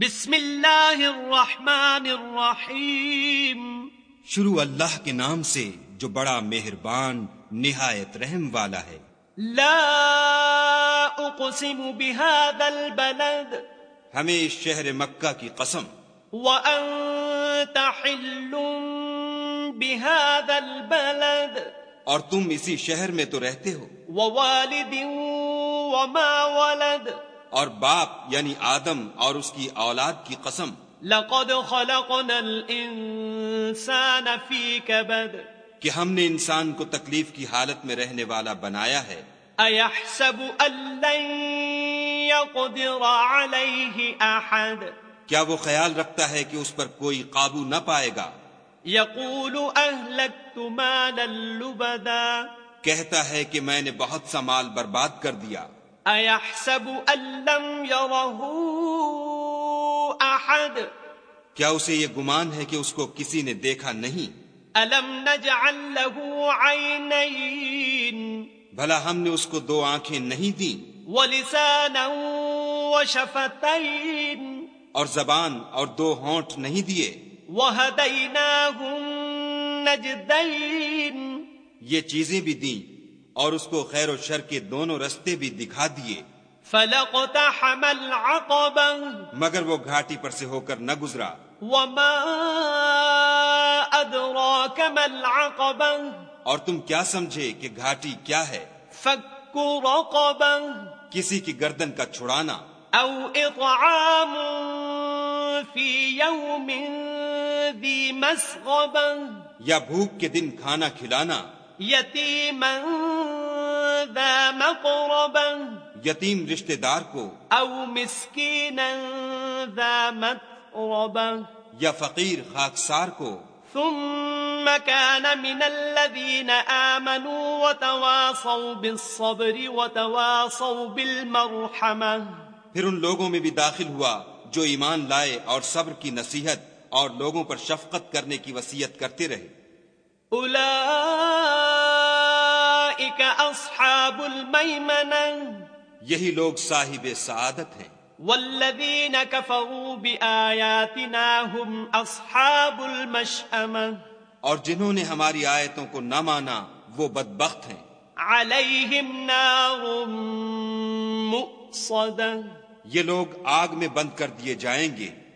بسم اللہ الرحمن الرحیم۔ شروع اللہ کے نام سے جو بڑا مہربان نہایت رحم والا ہے۔ لا اقسم بهذا البلد۔ ہمیں اس شہر مکہ کی قسم۔ وانت حل بهذا البلد۔ اور تم اسی شہر میں تو رہتے ہو۔ ووالد وما ولد۔ اور باپ یعنی آدم اور اس کی اولاد کی قسم۔ لقد خلقنا الانسان في كبد کہ ہم نے انسان کو تکلیف کی حالت میں رہنے والا بنایا ہے۔ ايحسب ان لن يقدر عليه احد۔ کیا وہ خیال رکھتا ہے کہ اس پر کوئی قابو نہ پائے گا؟ يقول اهلكت مالا لبدا۔ کہتا ہے کہ میں نے بہت سا مال برباد کر دیا۔ ايحسب ان لم يره احد کیا اسے یہ گمان ہے کہ اس کو کسی نے دیکھا نہیں؟ الم نجعل له عينين بھلا ہم نے اس کو دو آنکھیں نہیں دیں۔ ولسانا وشفتين اور زبان اور دو ہونٹ نہیں دیے۔ وهديناه النجدين یہ چیزیں بھی دیں۔ اور اس کو خیر و شر کے دونوں رستے بھی دکھا دیے۔ فلقتحم العقبة۔ مگر وہ گھاٹی پر سے ہو کر نہ گزرا۔ وما ما العقبة۔ اور تم کیا سمجھے کہ گھاٹی کیا ہے؟ کسی کی گردن کا چھڑانا۔ في يوم ذي مسغبة۔ یا بھوک کے دن کھانا کھلانا۔ يتيما ذا یتیم رشتہ دار کو أو مسكينا ذا متربة یا فقیر خاکسار کو ثم كان من الذين آمنوا وتواصوا بالصبر وتواصوا بالمرحمة پھر ان لوگوں میں بھی داخل ہوا جو ایمان لائے اور صبر کی نصیحت اور لوگوں پر شفقت کرنے کی وصیت کرتے رہے۔ أولئك أصحاب الميمنة. یہی لوگ صاحب سعادت ہیں۔ والذين كفروا بآياتنا هم أصحاب المشأمة. اور جنہوں نے ہماری آیتوں کو نہ مانا وہ بدبخت ہیں۔ عليهم نار مؤصدة. یہ لوگ آگ میں بند کر دیے جائیں گے۔